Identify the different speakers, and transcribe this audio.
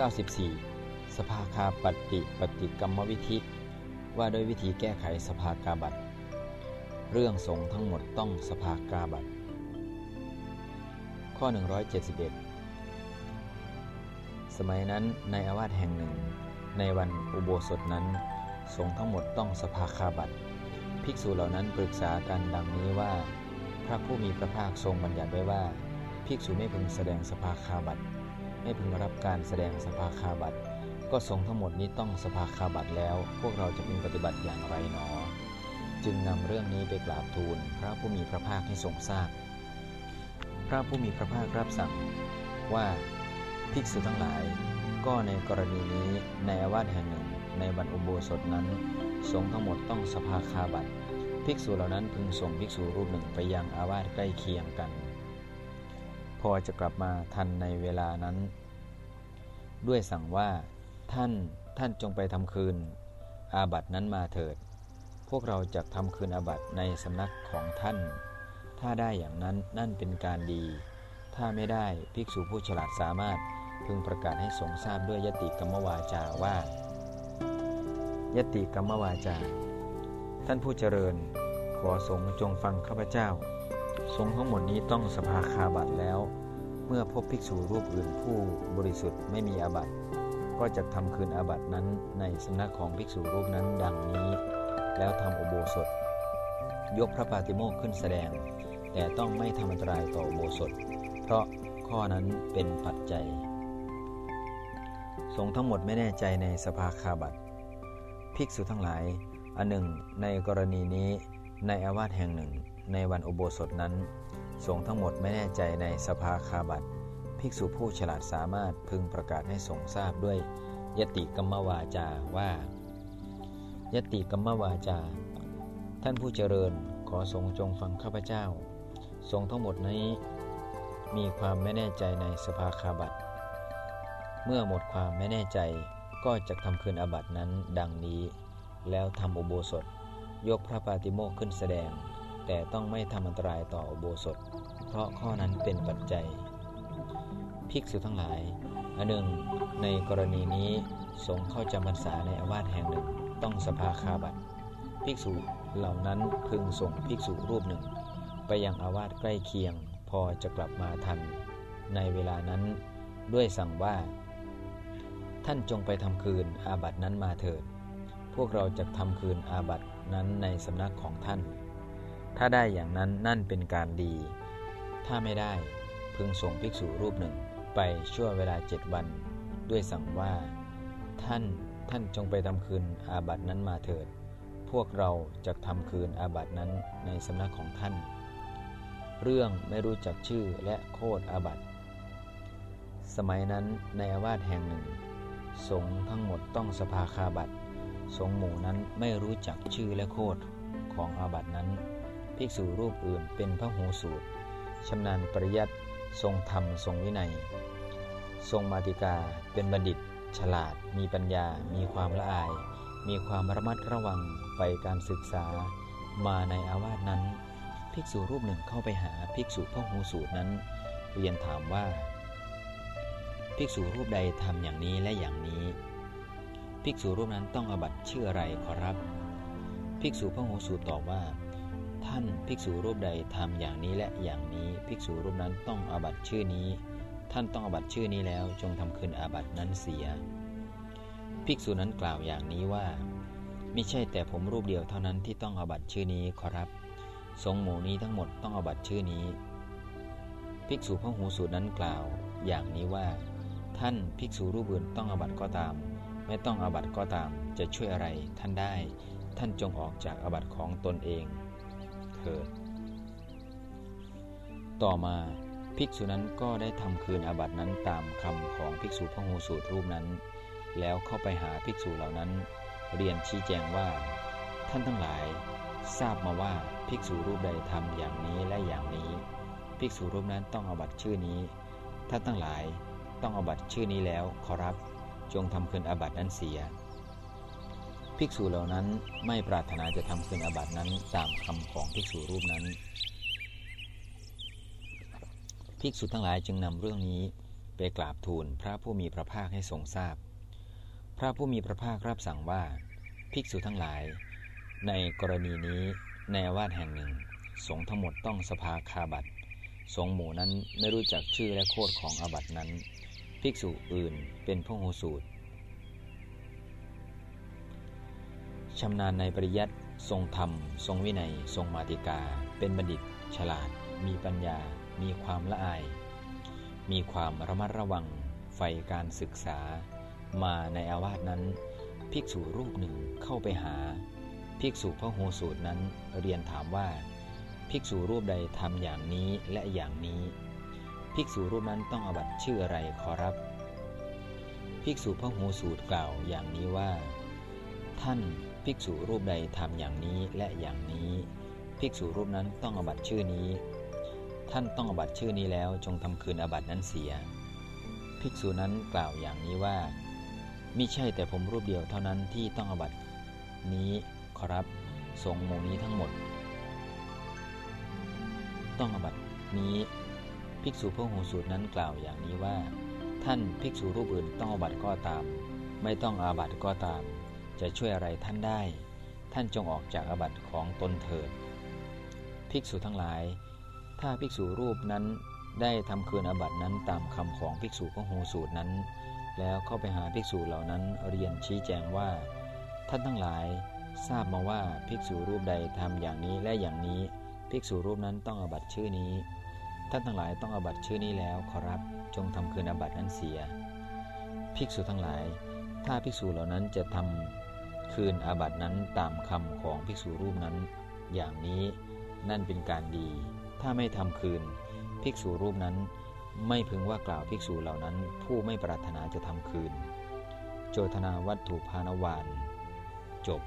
Speaker 1: 94 สภาคาปฏิปฏิกรรมวิธีว่าด้วยวิธีแก้ไขสภากาบัตเรื่องสงทั้งหมดต้องสภากาบัตข้อ 171 สมัยนั้นในอาวาสแห่งหนึ่ง ในวันอุโบสถนั้น สงทั้งหมดต้องสภาคาบัตภิกษุเหล่านั้นปรึกษากันดังนี้ว่า พระผู้มีพระภาคทรงบัญญัติไว้ว่า ภิกษุไม่พึงแสดงสภาคาบัต ไม่พึงรับการแสดงสภาคาบัตก็สงทั้งหมดนี้ต้องสภาคาบัตแล้ว พวกเราจะพึงปฏิบัติอย่างไรหนอ จึงนำเรื่องนี้ไปกราบทูลพระผู้มีพระภาคให้ทรงทราบพพระผู้มีพระภาครับสั่งว่าภิกษุทั้งหลาย ก็ในกรณีนี้ในอาวาสแห่งหนึ่ง ในวันอุโบสถนั้น สงทั้งหมดต้องสภาคาบัตภิกษุเหล่านั้นพึงส่งภิกษุรูปหนึ่งไปยังอาวาสใกล้เคียงกัน พอจะกลับมาทันในเวลานั้น ด้วยสั่งว่าท่านท่านจงไปทำคืนอาบัตินั้นมาเถิด พวกเราจะทำคืนอาบัติในสำนักของท่าน ถ้าได้อย่างนั้นนั่นเป็นการดี ถ้าไม่ได้ภิกษุผู้ฉลาดสามารถพึงประกาศให้สงทราบด้วยยติกรรมวาจาว่า ยติกรรมวาจา ท่านผู้เจริญ ขอสงจงฟังข้าพเจ้า สงทั้งหมดนี้ต้องสภาคาบัตแล้ว เมื่อพบภิกษุรูปอื่นผู้บริสุทธิ์ไม่มีอาบัติ ก็จะทำคืนอาบัตินั้นในสำนักของภิกษุรูปนั้นดังนี้ แล้วทำอุโบสถ ยกพระปาติโมกขึ้นแสดง แต่ต้องไม่ทำอันตรายต่ออุโบสถ เพราะข้อนั้นเป็นปัจจัยสงทั้งหมดไม่แน่ใจในสภาคาบัตภิกษุทั้งหลาย อันหนึ่ง ในกรณีนี้ในอาวาสแห่งหนึ่ง ในวันอุโบสถนั้น สงทั้งหมดไม่แน่ใจในสภาคาบัตภิกษุผู้ฉลาดสามารถพึงประกาศให้สงทราบด้วยยติกรรมวาจาว่า ยติกรรมวาจา ท่านผู้เจริญขอสงจงฟังข้าพเจ้า สงทั้งหมดนี้มีความไม่แน่ใจในสภาคาบัตเมื่อหมดความไม่แน่ใจก็จะทำคืนอบัตนั้นดังนี้ แล้วทำอุโบสถ ยกพระปาติโมกขึ้นแสดง แต่ต้องไม่ทำอันตรายต่ออุโบสถ เพราะข้อนั้นเป็นปัจจัย ภิกษุทั้งหลายอันหนึ่ง ในกรณีนี้สงเข้าจำพรรษาในอาวาสแห่งหนึ่งต้องสภาคาบัตภิกษุเหล่านั้นพึงส่งภิกษุรูปหนึ่ง ไปยังอาวาสใกล้เคียง พอจะกลับมาทัน ในเวลานั้นด้วยสั่งว่า ท่านจงไปทำคืนอาบัตินั้นมาเถิด พวกเราจะทำคืนอาบัตินั้นในสำนักของท่าน ถ้าได้อย่างนั้นนั่นเป็นการดี ถ้าไม่ได้พึงส่งภิกษุรูปหนึ่งไปชั่วเวลาเจ็ดวัน ด้วยสั่งว่า ท่านท่านจงไปทำคืนอาบัตินั้นมาเถิด พวกเราจะทำคืนอาบัตินั้นในสำนักของท่าน เรื่องไม่รู้จักชื่อและโคดอาบัติสมัยนั้นในอาวาสแห่งหนึ่ง สงทั้งหมดต้องสภาคาบัติสงหมู่นั้นไม่รู้จักชื่อและโคดของอาบัตินั้น ภิกษุรูปอื่นเป็นพระหูสูตรชำนาญปริยัติทรงธรรมทรงวินัย ทรงมาติกาเป็นบัณฑิต ฉลาด มีปัญญา มีความละอาย มีความระมัดระวังไปการศึกษา มาในอาวาสนั้น ภิกษุรูปหนึ่งเข้าไปหาภิกษุพ่อหูสูตรนั้นเรียนถามว่า ภิกษุรูปใดทำอย่างนี้และอย่างนี้ ภิกษุรูปนั้นต้องอบัตชื่ออะไรขอรับ ภิกษุพ่อหูสูตรตอบว่า ท่านภิกษุรูปใดทำอย่างนี้และอย่างนี้ภิกษุรูปนั้นต้องอาบัตชื่อนี้ ท่านต้องอาบัตชื่อนี้แล้วจงทำคืนอาบัตนั้นเสีย ภิกษุนั้นกล่าวอย่างนี้ว่าไม่ใช่แต่ผมรูปเดียวเท่านั้นที่ต้องอาบัตชื่อนี้ขอรับ สงหมู่นี้ทั้งหมดต้องอาบัตชื่อนี้ ภิกษุพระหูสูตรนั้นกล่าว อย่างนี้ว่า ท่านภิกษุรูปอื่นต้องอาบัตก็ตาม ไม่ต้องอาบัตก็ตามจะช่วยอะไรท่านได้ ท่านจงออกจากอาบัตของตนเอง เถิด ต่อมาภิกษุนั้นก็ได้ทำคืนอาบัตินั้นตามคำของภิกษุพระหูสูตรรูปนั้น แล้วเข้าไปหาภิกษุเหล่านั้น เรียนชี้แจงว่า ท่านทั้งหลายทราบมาว่าภิกษุรูปใดทำอย่างนี้และอย่างนี้ ภิกษุรูปนั้นต้องอาบัติชื่อนี้ ท่านทั้งหลายต้องอาบัติชื่อนี้แล้วขอรับ จงทำคืนอาบัตินั้นเสีย ภิกษุเหล่านั้นไม่ปรารถนาจะทำคืนอาบัตินั้นตามคำของภิกษุรูปนั้น ภิกษุทั้งหลายจึงนำเรื่องนี้ไปกราบทูลพระผู้มีพระภาคให้ทรงทราบพพระผู้มีพระภาครับสั่งว่า ภิกษุทั้งหลาย ในกรณีนี้ในวาสแห่งหนึ่ง สงฆ์ทั้งหมดต้องสภาคาบัตสงฆ์หมู่นั้นไม่รู้จักชื่อและโคดของอาบัตินั้น ภิกษุอื่นเป็นพระโหสูตร ชำนาญในปริยัติทรงธรรม ทรงวินัย ทรงมาติกา เป็นบัณฑิต ฉลาด มีปัญญา มีความละอาย มีความระมัดระวังใฝ่การศึกษา มาในอาวาสนั้น ภิกษุรูปหนึ่งเข้าไปหา ภิกษุพระโหสูตรนั้นเรียนถามว่า ภิกษุรูปใดทำอย่างนี้และอย่างนี้ ภิกษุรูปนั้นต้องอบัตชื่ออะไรขอรับ ภิกษุพระโหสูตรกล่าวอย่างนี้ว่า ท่าน ภิกษุรูปใดทำอย่างนี้และอย่างนี้ ภิกษุรูปนั้นต้องอบัตชื่อนี้ ท่านต้องอบัตชื่อนี้แล้วจงทำคืนอบัตนั้นเสีย ภิกษุนั้นกล่าวอย่างนี้ว่ามิใช่แต่ผมรูปเดียวเท่านั้นที่ต้องอบัตนี้ขอรับสงหมู่นี้ทั้งหมด ต้องอบัตนี้ ภิกษุพระหูสูตรนั้นกล่าวอย่างนี้ว่า ท่านภิกษุรูปอื่นต้องอบัตก็ตาม ไม่ต้องอาบัตก็ตาม จะช่วยอะไรท่านได้ ท่านจงออกจากอาบัติของตนเถิด ภิกษุทั้งหลาย ถ้าภิกษุรูปนั้นได้ทำคืนอาบัตินั้นตามคำของภิกษุพระโหสูตรนั้น แล้วเข้าไปหาภิกษุเหล่านั้นเรียนชี้แจงว่า ท่านทั้งหลายทราบมาว่าภิกษุรูปใดทำอย่างนี้และอย่างนี้ ภิกษุรูปนั้นต้องอาบัติชื่อนี้ ท่านทั้งหลายต้องอาบัติชื่อนี้แล้วขอรับจงทำคืนอาบัตินั้นเสีย ภิกษุทั้งหลาย ถ้าภิกษุเหล่านั้นจะทำ คืนอาบัตินั้นตามคำของภิกษุรูปนั้น อย่างนี้นั่นเป็นการดี ถ้าไม่ทำคืน ภิกษุรูปนั้น ไม่พึงว่ากล่าวภิกษุเหล่านั้น ผู้ไม่ปรารถนาจะทำคืน โจทนาวัตถุพานวาน จบ